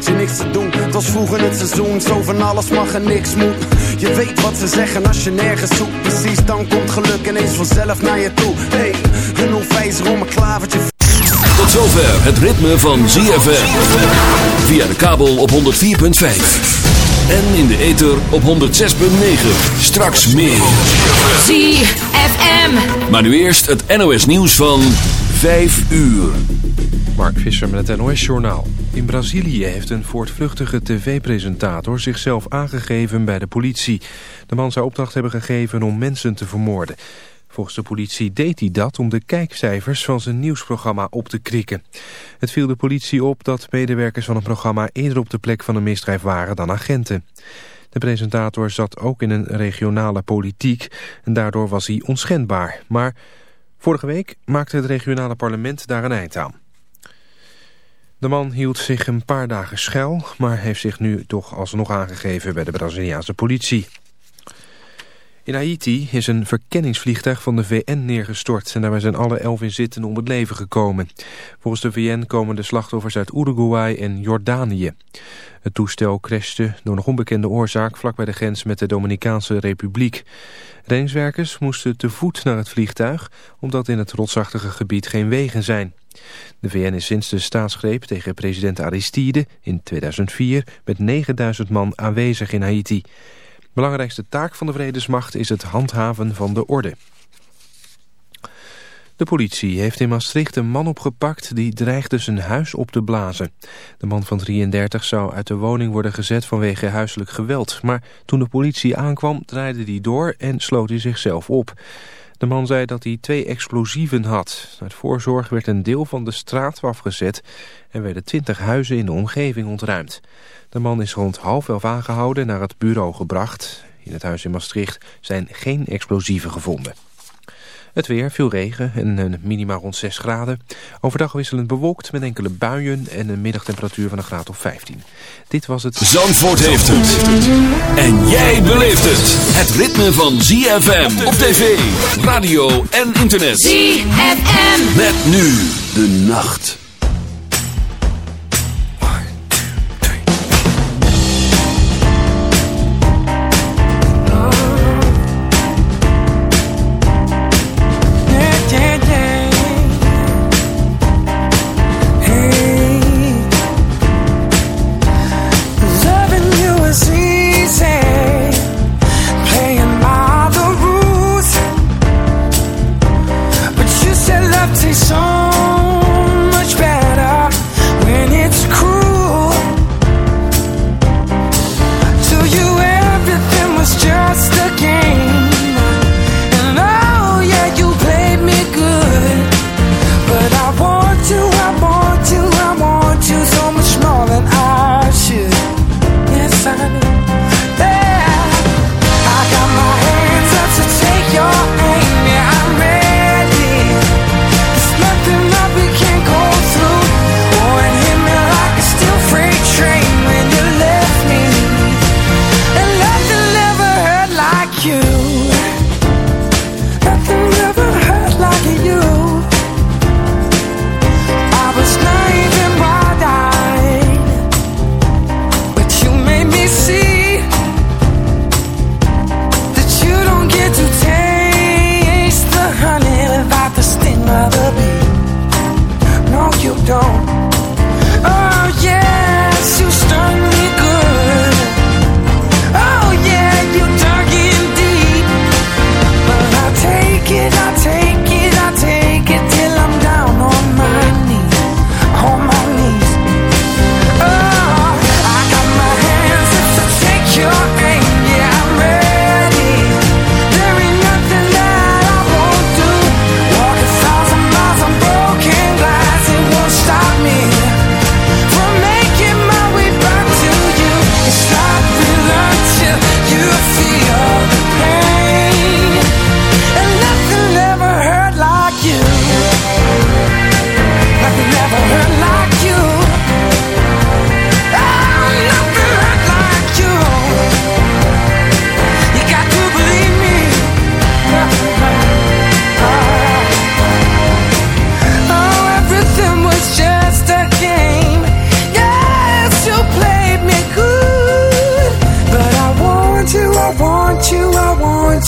tijdje niks te doen. Het was vroeger het seizoen, zo van alles mag en niks moet. Je weet wat ze zeggen als je nergens zoekt. Precies, dan komt geluk ineens vanzelf naar je toe. Hey, een onwijzer om een klavertje. Tot zover het ritme van ZFM. Via de kabel op 104.5. En in de ether op 106.9. Straks meer. ZFM. Maar nu eerst het NOS nieuws van 5 uur. Mark Visser met het NOS-journaal. In Brazilië heeft een voortvluchtige tv-presentator zichzelf aangegeven bij de politie. De man zou opdracht hebben gegeven om mensen te vermoorden. Volgens de politie deed hij dat om de kijkcijfers van zijn nieuwsprogramma op te krikken. Het viel de politie op dat medewerkers van het programma eerder op de plek van een misdrijf waren dan agenten. De presentator zat ook in een regionale politiek en daardoor was hij onschendbaar. Maar vorige week maakte het regionale parlement daar een eind aan. De man hield zich een paar dagen schuil, maar heeft zich nu toch alsnog aangegeven bij de Braziliaanse politie. In Haiti is een verkenningsvliegtuig van de VN neergestort... en daarbij zijn alle elf inzittenden om het leven gekomen. Volgens de VN komen de slachtoffers uit Uruguay en Jordanië. Het toestel crashte door nog onbekende oorzaak... vlak bij de grens met de Dominicaanse Republiek. Reddingswerkers moesten te voet naar het vliegtuig... omdat in het rotsachtige gebied geen wegen zijn. De VN is sinds de staatsgreep tegen president Aristide in 2004... met 9000 man aanwezig in Haiti... Belangrijkste taak van de vredesmacht is het handhaven van de orde. De politie heeft in Maastricht een man opgepakt die dreigde zijn huis op te blazen. De man van 33 zou uit de woning worden gezet vanwege huiselijk geweld. Maar toen de politie aankwam draaide hij door en sloot hij zichzelf op. De man zei dat hij twee explosieven had. Uit voorzorg werd een deel van de straat afgezet en werden twintig huizen in de omgeving ontruimd. De man is rond half elf aangehouden en naar het bureau gebracht. In het huis in Maastricht zijn geen explosieven gevonden. Het weer, veel regen en een minima rond 6 graden. Overdag wisselend bewolkt met enkele buien en een middagtemperatuur van een graad of 15. Dit was het... Zandvoort heeft het. En jij beleeft het. Het ritme van ZFM op tv, radio en internet. ZFM. Met nu de nacht.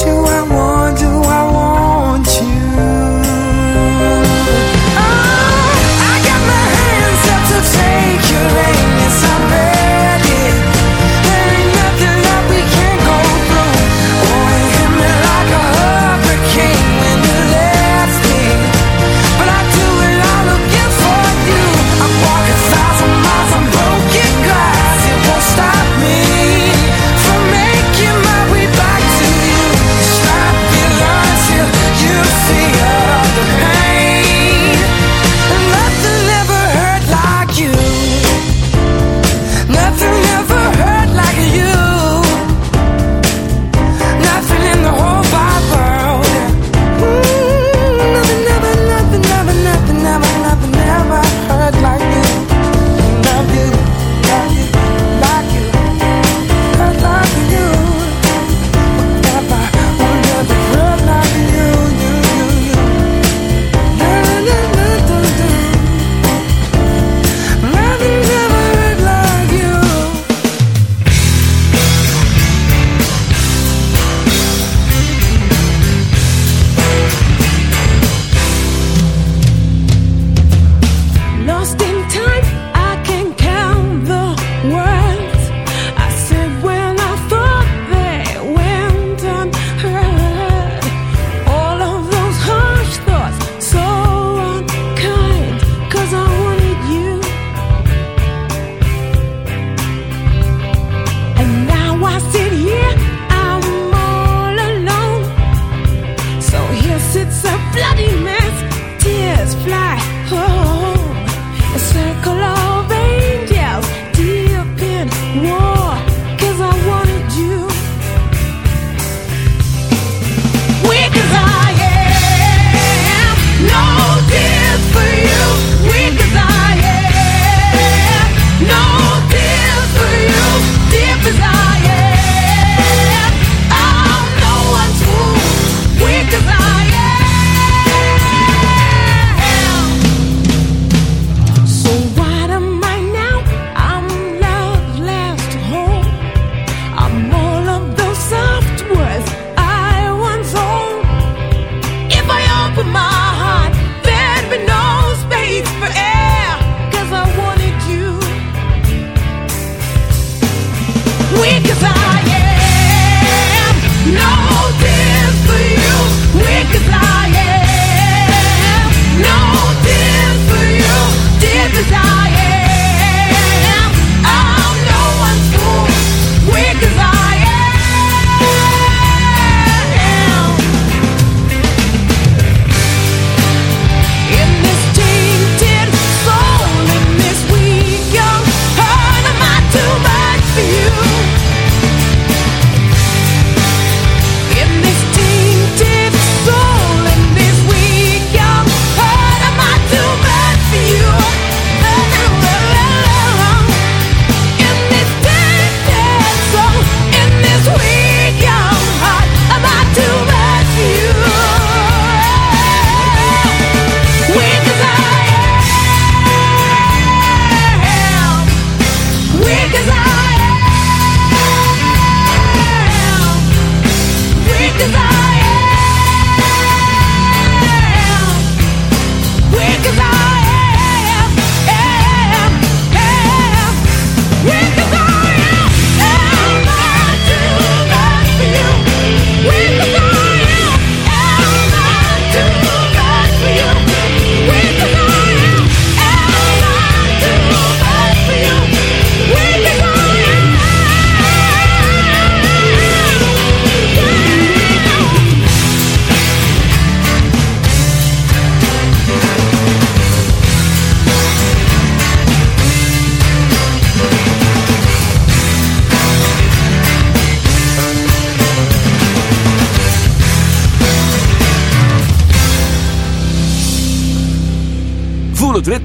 you I want.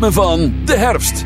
Van de herfst.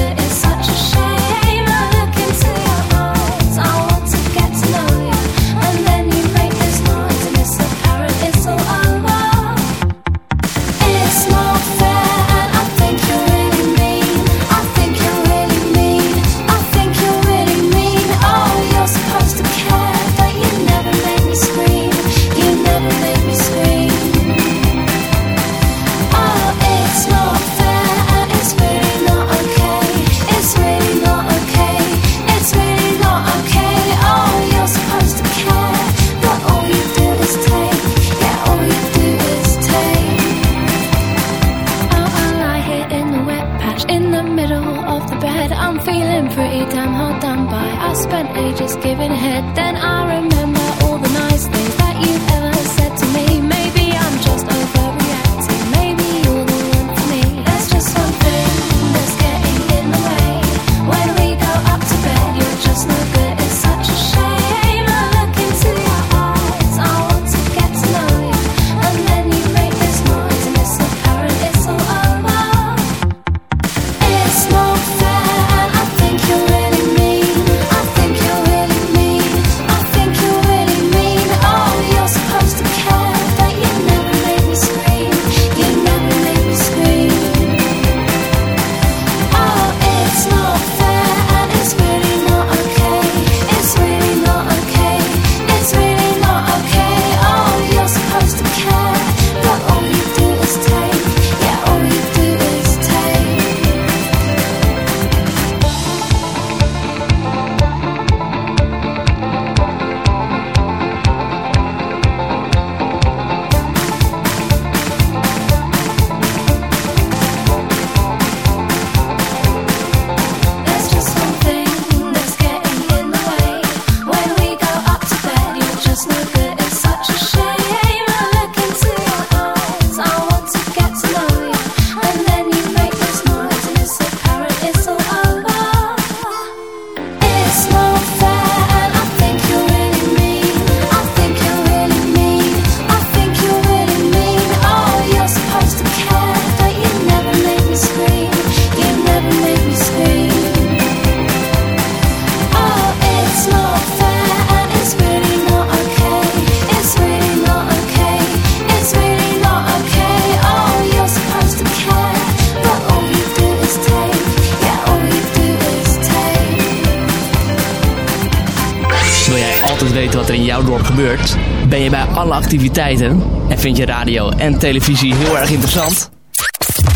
activiteiten. En vind je radio en televisie heel erg interessant?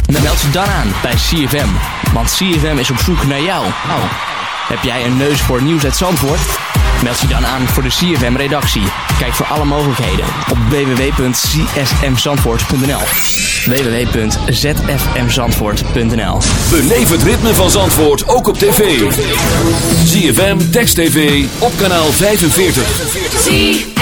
Dan meld je dan aan bij CFM. Want CFM is op zoek naar jou. Nou, heb jij een neus voor nieuws uit Zandvoort? Meld je dan aan voor de CFM-redactie. Kijk voor alle mogelijkheden op www.csmzandvoort.nl www.zfmzandvoort.nl Beleef het ritme van Zandvoort ook op tv. CFM, Text TV, op kanaal 45.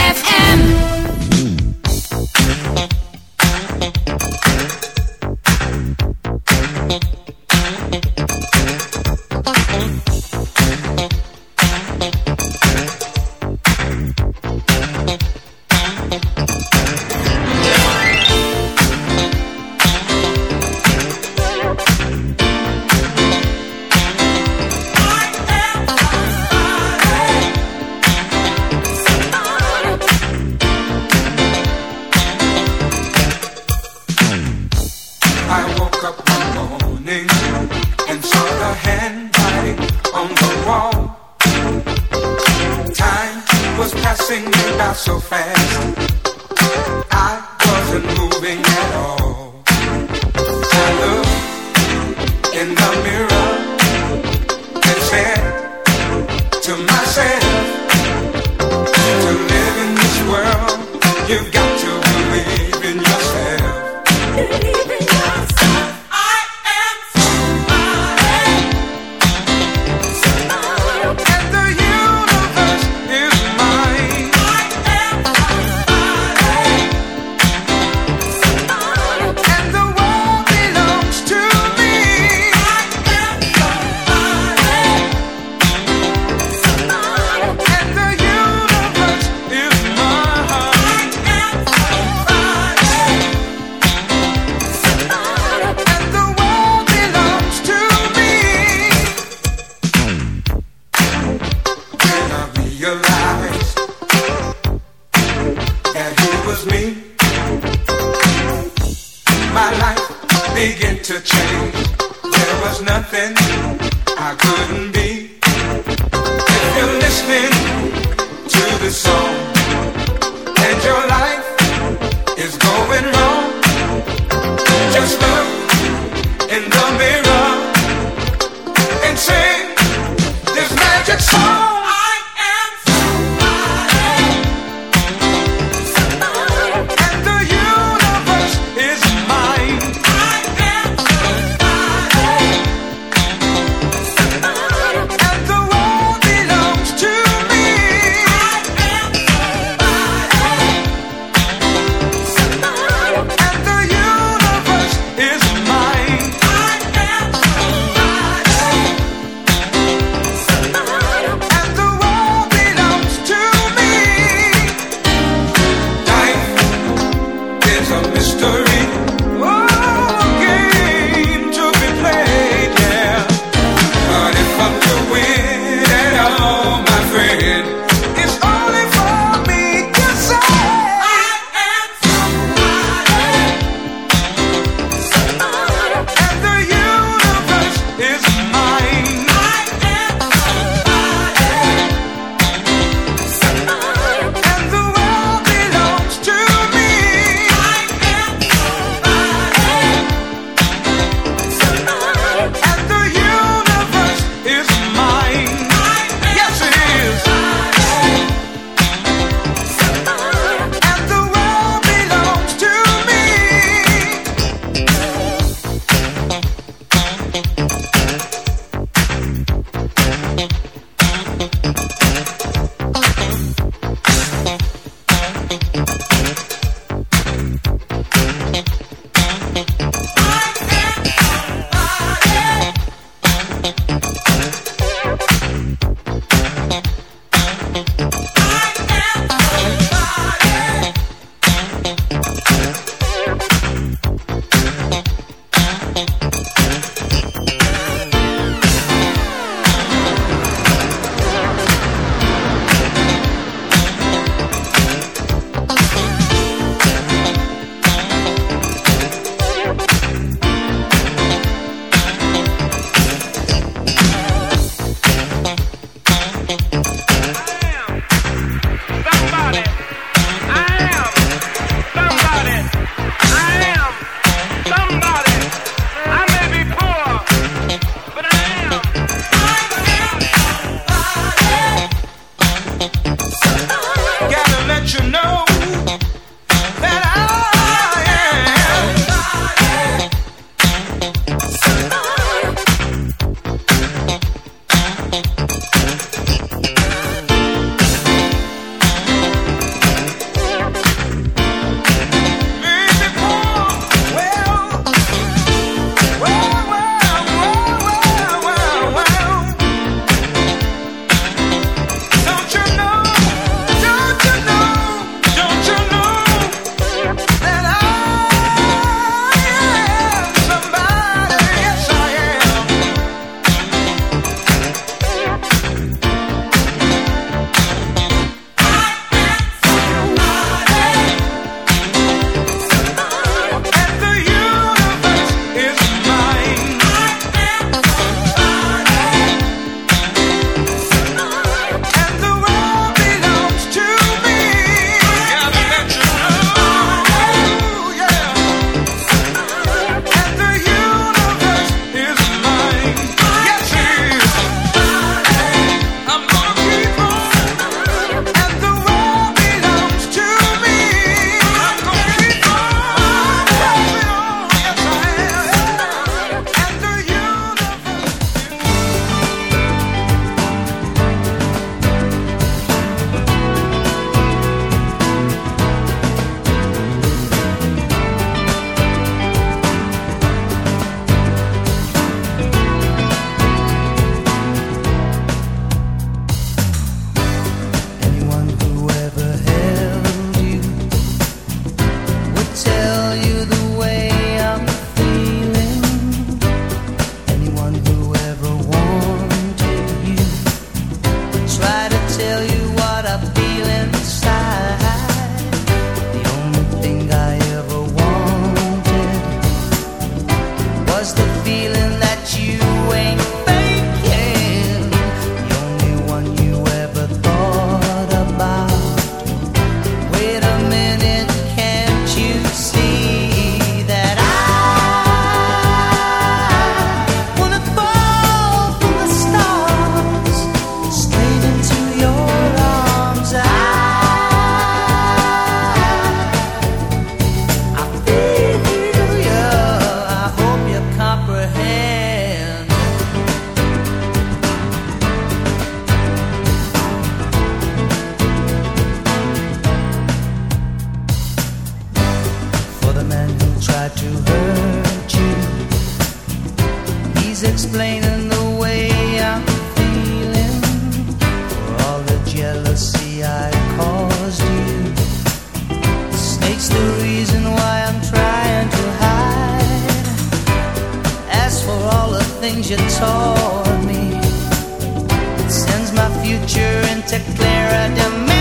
future and to Clara Domingo.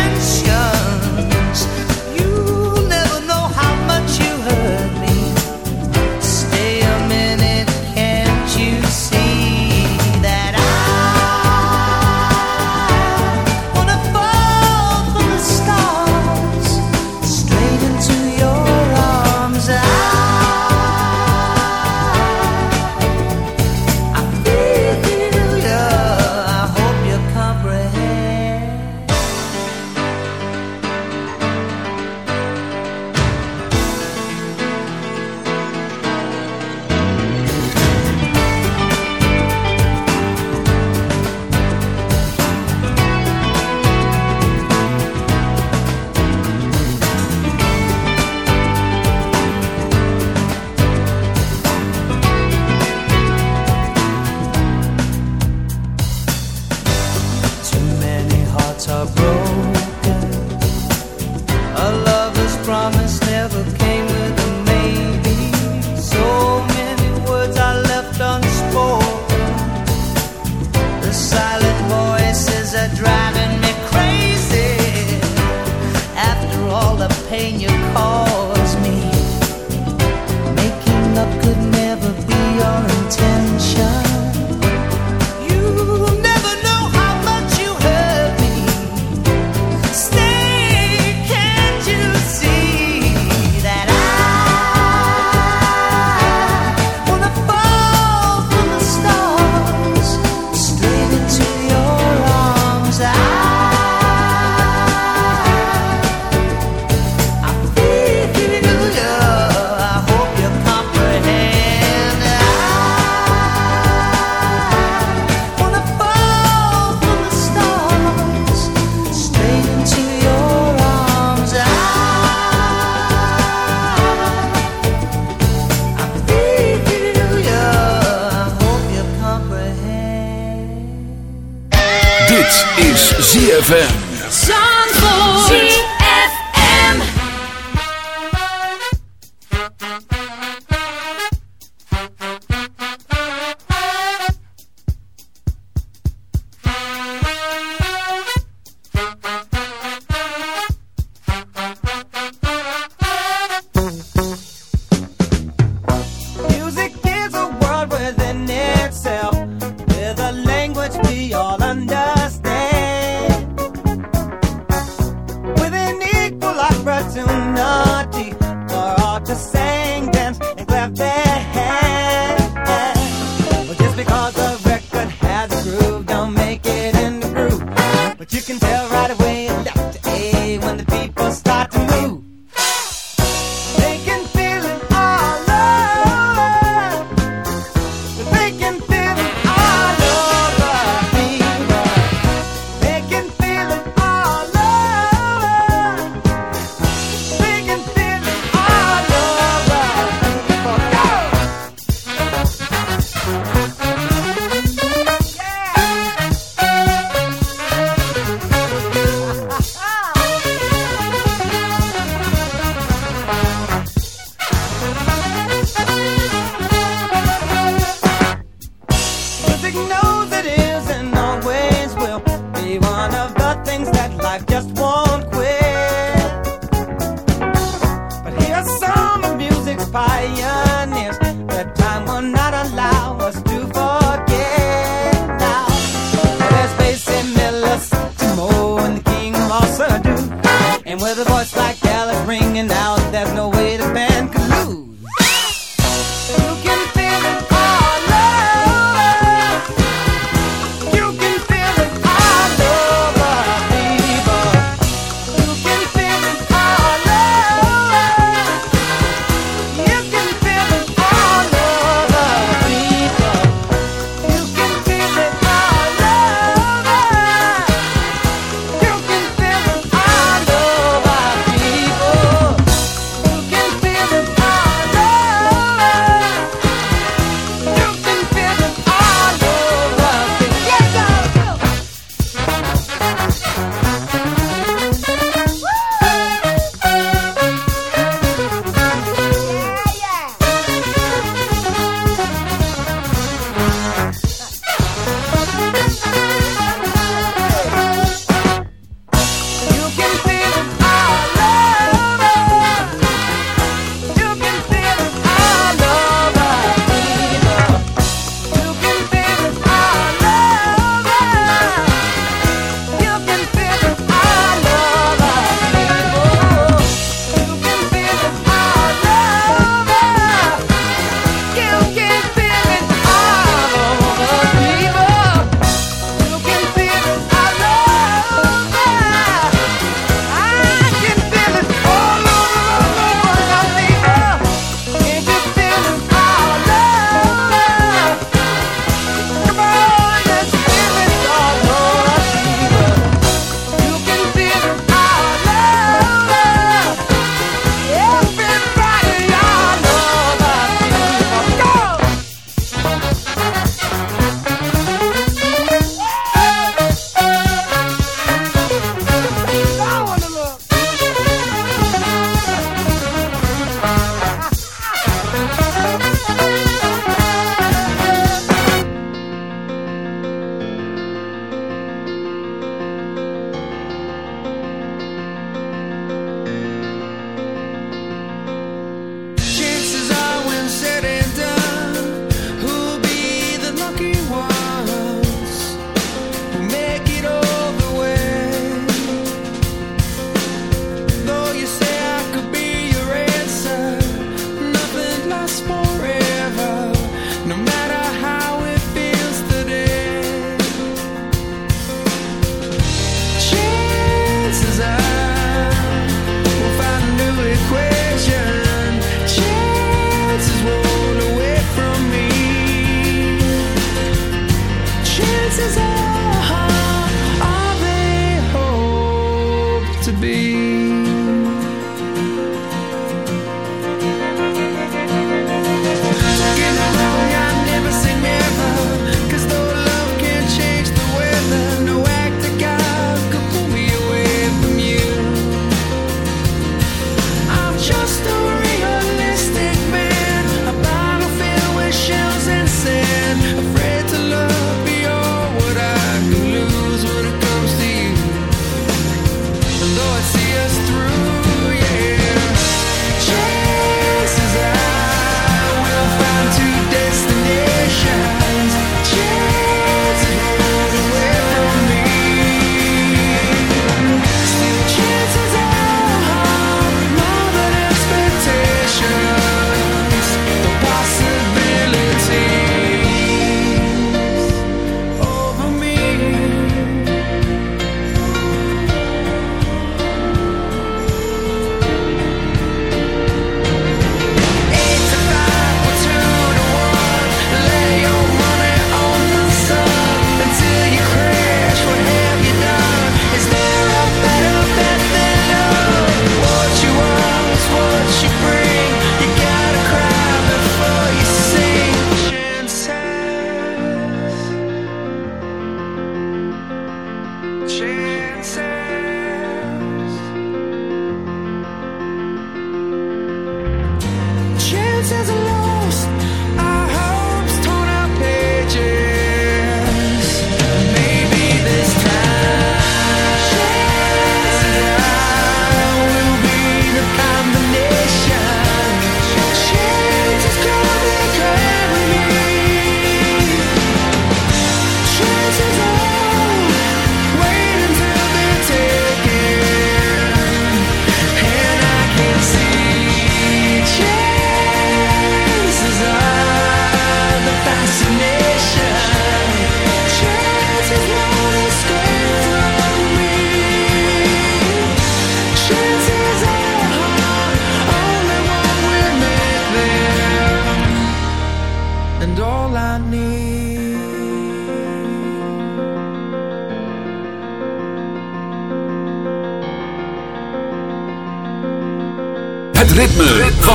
life just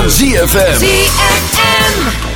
ZFM.